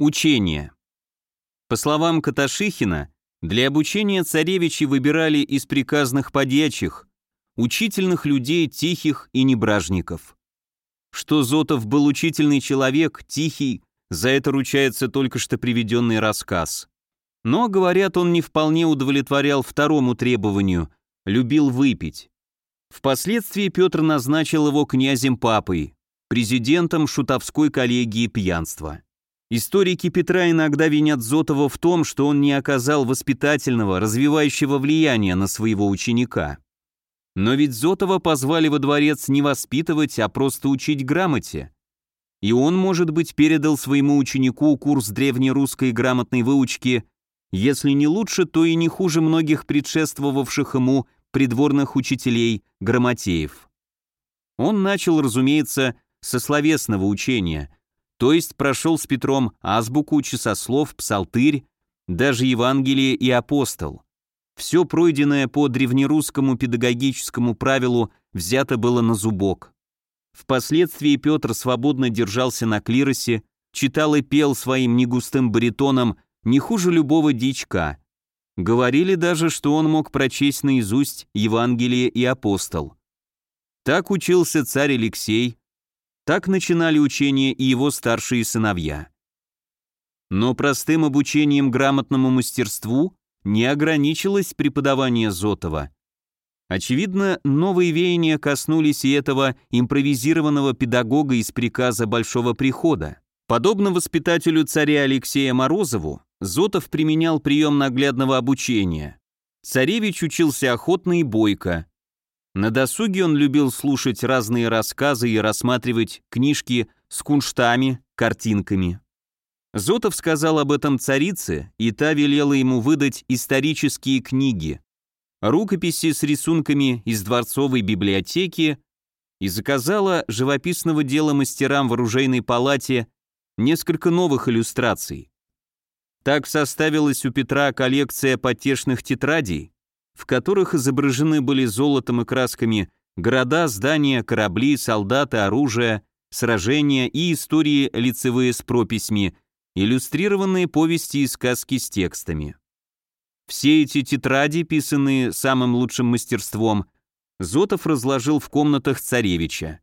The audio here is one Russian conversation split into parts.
Учение. По словам Каташихина, для обучения царевичи выбирали из приказных подьячих, учительных людей тихих и небражников. Что Зотов был учительный человек, тихий, за это ручается только что приведенный рассказ. Но, говорят, он не вполне удовлетворял второму требованию, любил выпить. Впоследствии Петр назначил его князем-папой, президентом шутовской коллегии пьянства. Историки Петра иногда винят Зотова в том, что он не оказал воспитательного, развивающего влияния на своего ученика. Но ведь Зотова позвали во дворец не воспитывать, а просто учить грамоте. И он, может быть, передал своему ученику курс древнерусской грамотной выучки, если не лучше, то и не хуже многих предшествовавших ему придворных учителей, грамотеев. Он начал, разумеется, со словесного учения – то есть прошел с Петром азбуку, часослов, псалтырь, даже Евангелие и апостол. Все пройденное по древнерусскому педагогическому правилу взято было на зубок. Впоследствии Петр свободно держался на клиросе, читал и пел своим негустым баритоном не хуже любого дичка. Говорили даже, что он мог прочесть наизусть Евангелие и апостол. Так учился царь Алексей, так начинали учение и его старшие сыновья. Но простым обучением грамотному мастерству не ограничилось преподавание Зотова. Очевидно, новые веяния коснулись и этого импровизированного педагога из приказа Большого Прихода. Подобно воспитателю царя Алексея Морозову, Зотов применял прием наглядного обучения. Царевич учился охотно и бойко, на досуге он любил слушать разные рассказы и рассматривать книжки с кунштами, картинками. Зотов сказал об этом царице, и та велела ему выдать исторические книги, рукописи с рисунками из дворцовой библиотеки и заказала живописного дела мастерам в оружейной палате несколько новых иллюстраций. Так составилась у Петра коллекция потешных тетрадей, в которых изображены были золотом и красками города, здания, корабли, солдаты, оружие, сражения и истории лицевые с прописьми, иллюстрированные повести и сказки с текстами. Все эти тетради, писанные самым лучшим мастерством, Зотов разложил в комнатах царевича.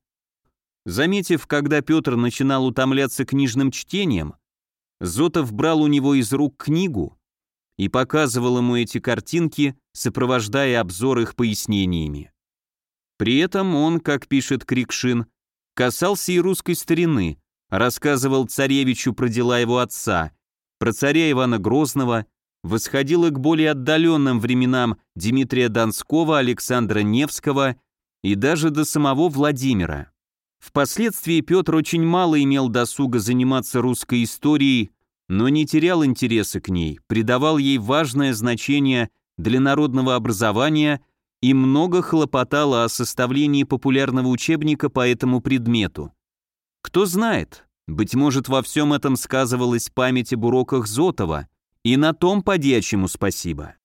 Заметив, когда Петр начинал утомляться книжным чтением, Зотов брал у него из рук книгу и показывал ему эти картинки, сопровождая обзор их пояснениями. При этом он, как пишет Крикшин, касался и русской старины, рассказывал царевичу про дела его отца, про царя Ивана Грозного, восходил и к более отдаленным временам Дмитрия Донского, Александра Невского и даже до самого Владимира. Впоследствии Петр очень мало имел досуга заниматься русской историей, но не терял интереса к ней, придавал ей важное значение для народного образования и много хлопотал о составлении популярного учебника по этому предмету. Кто знает, быть может, во всем этом сказывалась память об уроках Зотова, и на том подьячему спасибо.